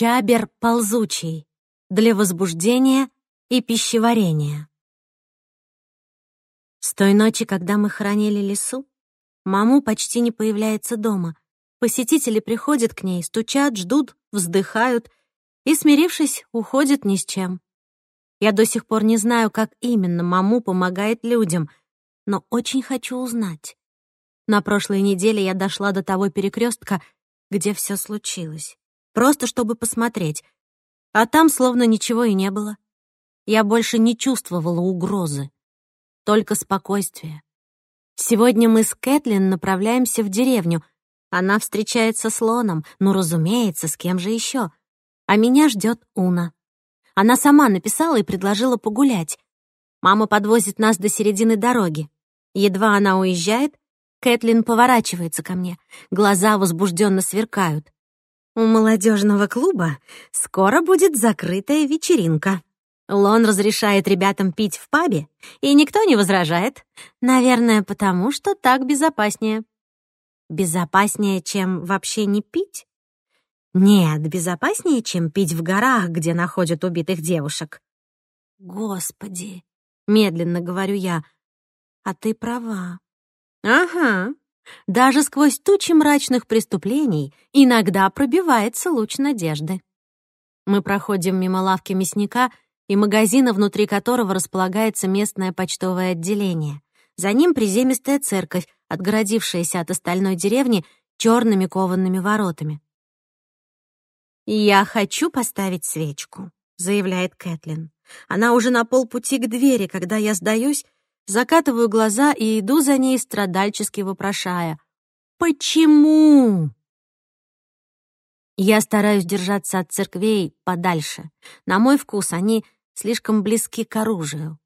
чабер ползучий, для возбуждения и пищеварения. С той ночи, когда мы хранили лесу, маму почти не появляется дома. Посетители приходят к ней, стучат, ждут, вздыхают и, смирившись, уходят ни с чем. Я до сих пор не знаю, как именно маму помогает людям, но очень хочу узнать. На прошлой неделе я дошла до того перекрестка, где все случилось просто чтобы посмотреть, а там словно ничего и не было. Я больше не чувствовала угрозы, только спокойствие. Сегодня мы с Кэтлин направляемся в деревню. Она встречается с Лоном, ну, разумеется, с кем же еще. А меня ждет Уна. Она сама написала и предложила погулять. Мама подвозит нас до середины дороги. Едва она уезжает, Кэтлин поворачивается ко мне. Глаза возбужденно сверкают. У молодежного клуба скоро будет закрытая вечеринка. Лон разрешает ребятам пить в пабе, и никто не возражает. Наверное, потому что так безопаснее. Безопаснее, чем вообще не пить? Нет, безопаснее, чем пить в горах, где находят убитых девушек. Господи, медленно говорю я, а ты права. Ага, даже сквозь тучи мрачных преступлений иногда пробивается луч надежды. Мы проходим мимо лавки мясника и магазина, внутри которого располагается местное почтовое отделение. За ним приземистая церковь, отгородившаяся от остальной деревни черными кованными воротами. «Я хочу поставить свечку», — заявляет Кэтлин. Она уже на полпути к двери, когда я сдаюсь закатываю глаза и иду за ней, страдальчески вопрошая. «Почему?» Я стараюсь держаться от церквей подальше. На мой вкус они слишком близки к оружию.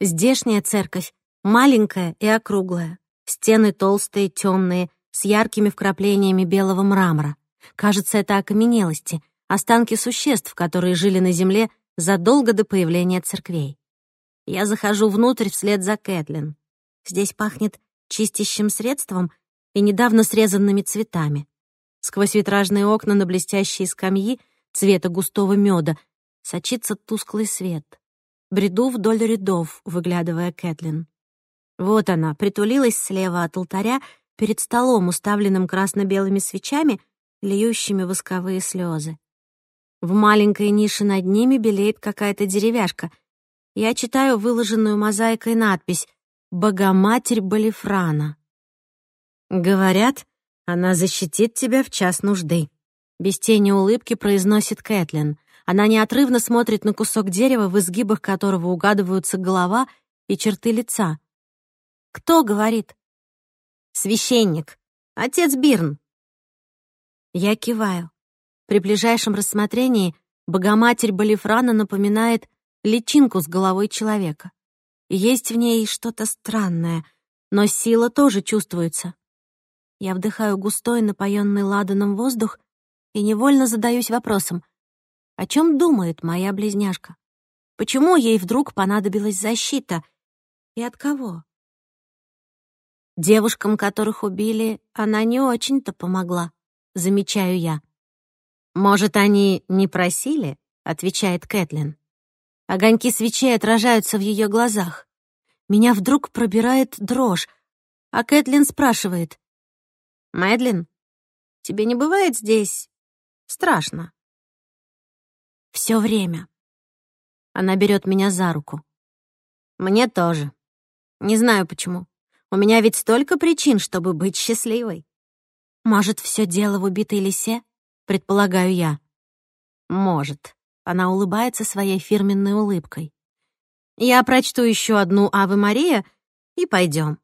Здешняя церковь маленькая и округлая. Стены толстые, темные, с яркими вкраплениями белого мрамора. Кажется, это окаменелости, останки существ, которые жили на земле задолго до появления церквей. Я захожу внутрь вслед за Кэтлин. Здесь пахнет чистящим средством и недавно срезанными цветами. Сквозь витражные окна на блестящие скамьи цвета густого меда сочится тусклый свет. Бреду вдоль рядов, выглядывая Кэтлин. Вот она, притулилась слева от алтаря, перед столом, уставленным красно-белыми свечами, льющими восковые слезы. В маленькой нише над ними белеет какая-то деревяшка — я читаю выложенную мозаикой надпись «Богоматерь Балифрана». «Говорят, она защитит тебя в час нужды», — без тени улыбки произносит Кэтлин. Она неотрывно смотрит на кусок дерева, в изгибах которого угадываются голова и черты лица. «Кто говорит?» «Священник. Отец Бирн». Я киваю. При ближайшем рассмотрении Богоматерь Балифрана напоминает личинку с головой человека. Есть в ней что-то странное, но сила тоже чувствуется. Я вдыхаю густой, напоенный ладаном воздух и невольно задаюсь вопросом, о чем думает моя близняшка? Почему ей вдруг понадобилась защита? И от кого? Девушкам, которых убили, она не очень-то помогла, замечаю я. «Может, они не просили?» — отвечает Кэтлин. Огоньки свечей отражаются в ее глазах. Меня вдруг пробирает дрожь, а Кэтлин спрашивает. «Мэдлин, тебе не бывает здесь страшно?» «Все время». Она берет меня за руку. «Мне тоже. Не знаю почему. У меня ведь столько причин, чтобы быть счастливой». «Может, все дело в убитой лисе?» — предполагаю я. «Может», она улыбается своей фирменной улыбкой. «Я прочту еще одну Авы Мария и пойдем».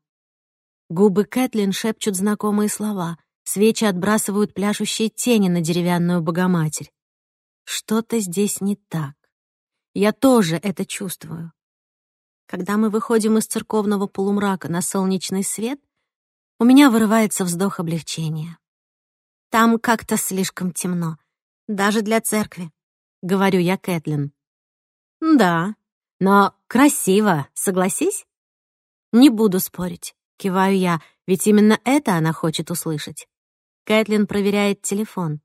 Губы Кэтлин шепчут знакомые слова. Свечи отбрасывают пляшущие тени на деревянную Богоматерь. Что-то здесь не так. Я тоже это чувствую. Когда мы выходим из церковного полумрака на солнечный свет, у меня вырывается вздох облегчения. Там как-то слишком темно, даже для церкви. — говорю я Кэтлин. «Да, но красиво, согласись?» «Не буду спорить», — киваю я, ведь именно это она хочет услышать. Кэтлин проверяет телефон.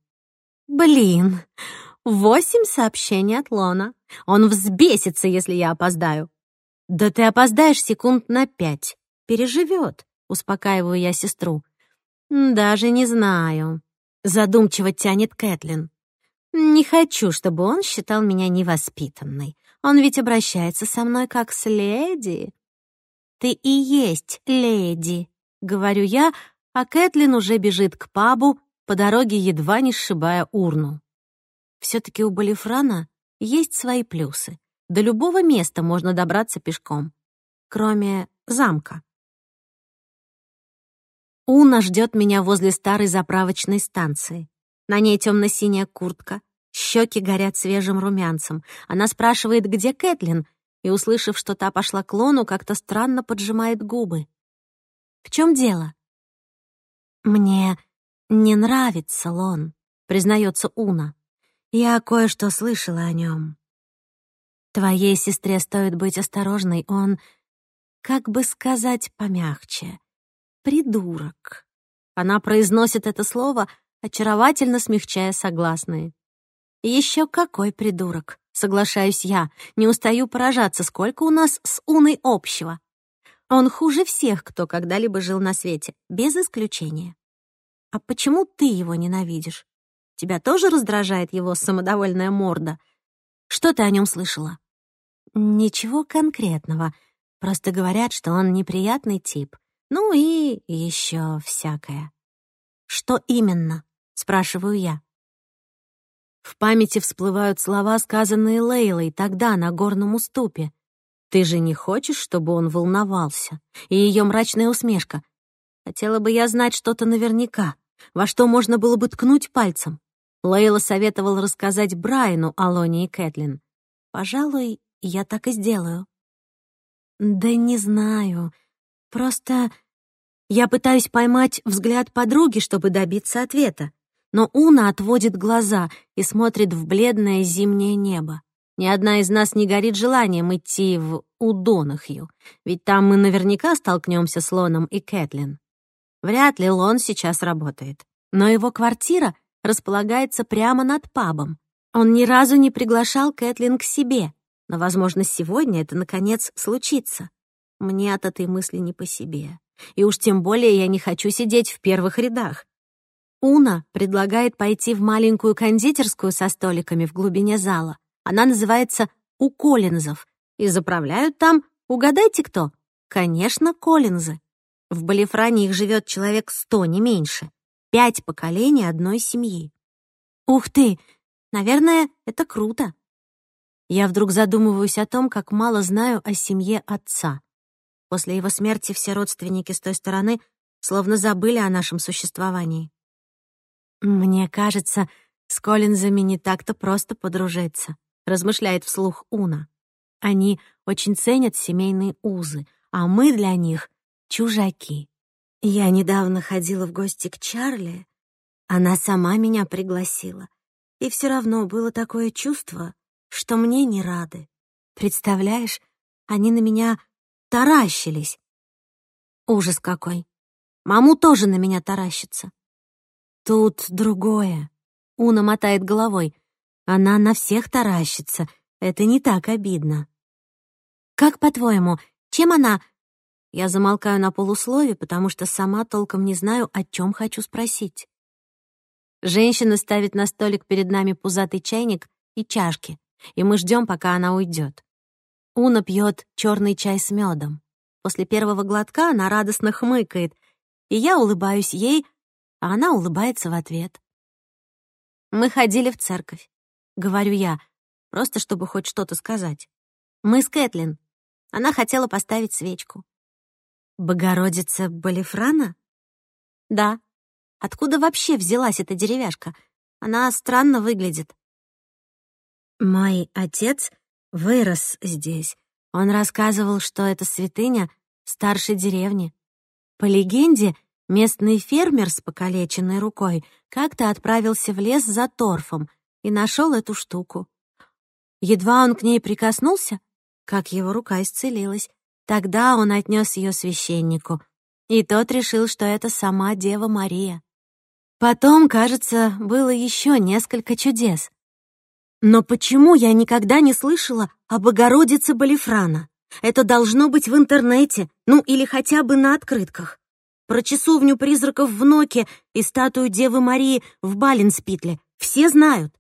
«Блин, восемь сообщений от Лона. Он взбесится, если я опоздаю». «Да ты опоздаешь секунд на пять. Переживет», — успокаиваю я сестру. «Даже не знаю», — задумчиво тянет Кэтлин. «Не хочу, чтобы он считал меня невоспитанной. Он ведь обращается со мной как с леди». «Ты и есть леди», — говорю я, а Кэтлин уже бежит к пабу, по дороге едва не сшибая урну. Все-таки у Балифрана есть свои плюсы. До любого места можно добраться пешком, кроме замка. Уна ждет меня возле старой заправочной станции. На ней темно-синяя куртка, щеки горят свежим румянцем. Она спрашивает, где Кэтлин, и, услышав, что та пошла к Лону, как-то странно поджимает губы. «В чем дело?» «Мне не нравится Лон», — признается Уна. «Я кое-что слышала о нем. Твоей сестре стоит быть осторожной, он, как бы сказать помягче, придурок». Она произносит это слово — очаровательно смягчая согласные. «Еще какой придурок!» — соглашаюсь я. Не устаю поражаться, сколько у нас с Уной общего. Он хуже всех, кто когда-либо жил на свете, без исключения. «А почему ты его ненавидишь? Тебя тоже раздражает его самодовольная морда? Что ты о нем слышала?» «Ничего конкретного. Просто говорят, что он неприятный тип. Ну и еще всякое». «Что именно?» спрашиваю я. В памяти всплывают слова, сказанные Лейлой тогда на горном уступе. «Ты же не хочешь, чтобы он волновался?» И ее мрачная усмешка. «Хотела бы я знать что-то наверняка, во что можно было бы ткнуть пальцем». Лейла советовал рассказать Брайану о Лоне и Кэтлин. «Пожалуй, я так и сделаю». «Да не знаю. Просто я пытаюсь поймать взгляд подруги, чтобы добиться ответа но Уна отводит глаза и смотрит в бледное зимнее небо. Ни одна из нас не горит желанием идти в Удонахью, ведь там мы наверняка столкнемся с Лоном и Кэтлин. Вряд ли Лон сейчас работает. Но его квартира располагается прямо над пабом. Он ни разу не приглашал Кэтлин к себе, но, возможно, сегодня это, наконец, случится. Мне от этой мысли не по себе. И уж тем более я не хочу сидеть в первых рядах. Уна предлагает пойти в маленькую кондитерскую со столиками в глубине зала. Она называется «У Коллинзов». И заправляют там, угадайте кто? Конечно, Коллинзы. В Балифране их живет человек сто, не меньше. Пять поколений одной семьи. Ух ты! Наверное, это круто. Я вдруг задумываюсь о том, как мало знаю о семье отца. После его смерти все родственники с той стороны словно забыли о нашем существовании. «Мне кажется, с Коллинзами не так-то просто подружиться», — размышляет вслух Уна. «Они очень ценят семейные узы, а мы для них — чужаки». «Я недавно ходила в гости к Чарли. Она сама меня пригласила. И все равно было такое чувство, что мне не рады. Представляешь, они на меня таращились. Ужас какой! Маму тоже на меня таращится. Тут другое. Уна мотает головой. Она на всех таращится. Это не так обидно. Как по-твоему, чем она... Я замолкаю на полуслове, потому что сама толком не знаю, о чем хочу спросить. Женщина ставит на столик перед нами пузатый чайник и чашки, и мы ждем, пока она уйдет. Уна пьет черный чай с медом. После первого глотка она радостно хмыкает, и я улыбаюсь ей, а она улыбается в ответ. «Мы ходили в церковь», — говорю я, просто чтобы хоть что-то сказать. «Мы с Кэтлин. Она хотела поставить свечку». «Богородица Балифрана?» «Да. Откуда вообще взялась эта деревяшка? Она странно выглядит». «Мой отец вырос здесь. Он рассказывал, что эта святыня старшей деревни. По легенде, — Местный фермер с покалеченной рукой как-то отправился в лес за торфом и нашел эту штуку. Едва он к ней прикоснулся, как его рука исцелилась. Тогда он отнес ее священнику, и тот решил, что это сама Дева Мария. Потом, кажется, было еще несколько чудес. Но почему я никогда не слышала об Богородице Балифрана? Это должно быть в интернете, ну или хотя бы на открытках про часовню призраков в Ноке и статую Девы Марии в Баленспитле. Все знают.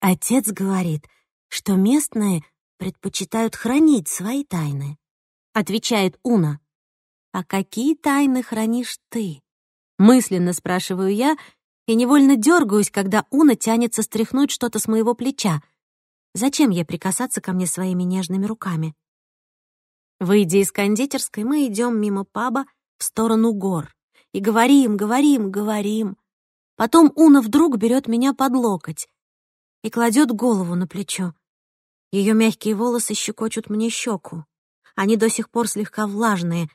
Отец говорит, что местные предпочитают хранить свои тайны, отвечает Уна. А какие тайны хранишь ты? Мысленно спрашиваю я и невольно дергаюсь, когда Уна тянется стряхнуть что-то с моего плеча. Зачем ей прикасаться ко мне своими нежными руками? Выйдя из кондитерской, мы идем мимо паба, в сторону гор. И говорим, говорим, говорим. Потом Уна вдруг берет меня под локоть и кладет голову на плечо. Ее мягкие волосы щекочут мне щеку. Они до сих пор слегка влажные,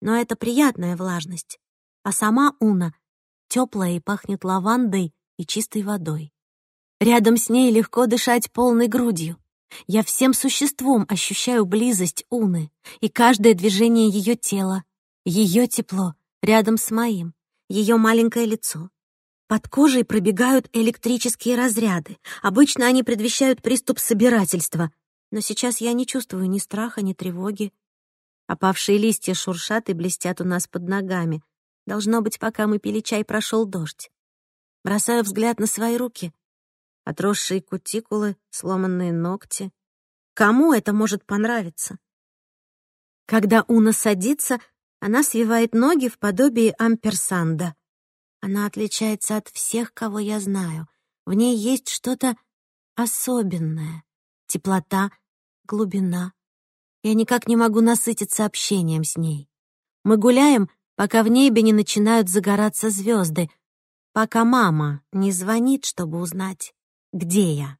но это приятная влажность. А сама Уна теплая и пахнет лавандой и чистой водой. Рядом с ней легко дышать полной грудью. Я всем существом ощущаю близость Уны и каждое движение ее тела, ее тепло, рядом с моим, ее маленькое лицо. Под кожей пробегают электрические разряды. Обычно они предвещают приступ собирательства. Но сейчас я не чувствую ни страха, ни тревоги. Опавшие листья шуршат и блестят у нас под ногами. Должно быть, пока мы пили чай, прошел дождь. Бросаю взгляд на свои руки. Отросшие кутикулы, сломанные ногти. Кому это может понравиться? Когда Уна садится, она свивает ноги в подобии амперсанда. Она отличается от всех, кого я знаю. В ней есть что-то особенное. Теплота, глубина. Я никак не могу насытиться общением с ней. Мы гуляем, пока в небе не начинают загораться звезды, пока мама не звонит, чтобы узнать, где я.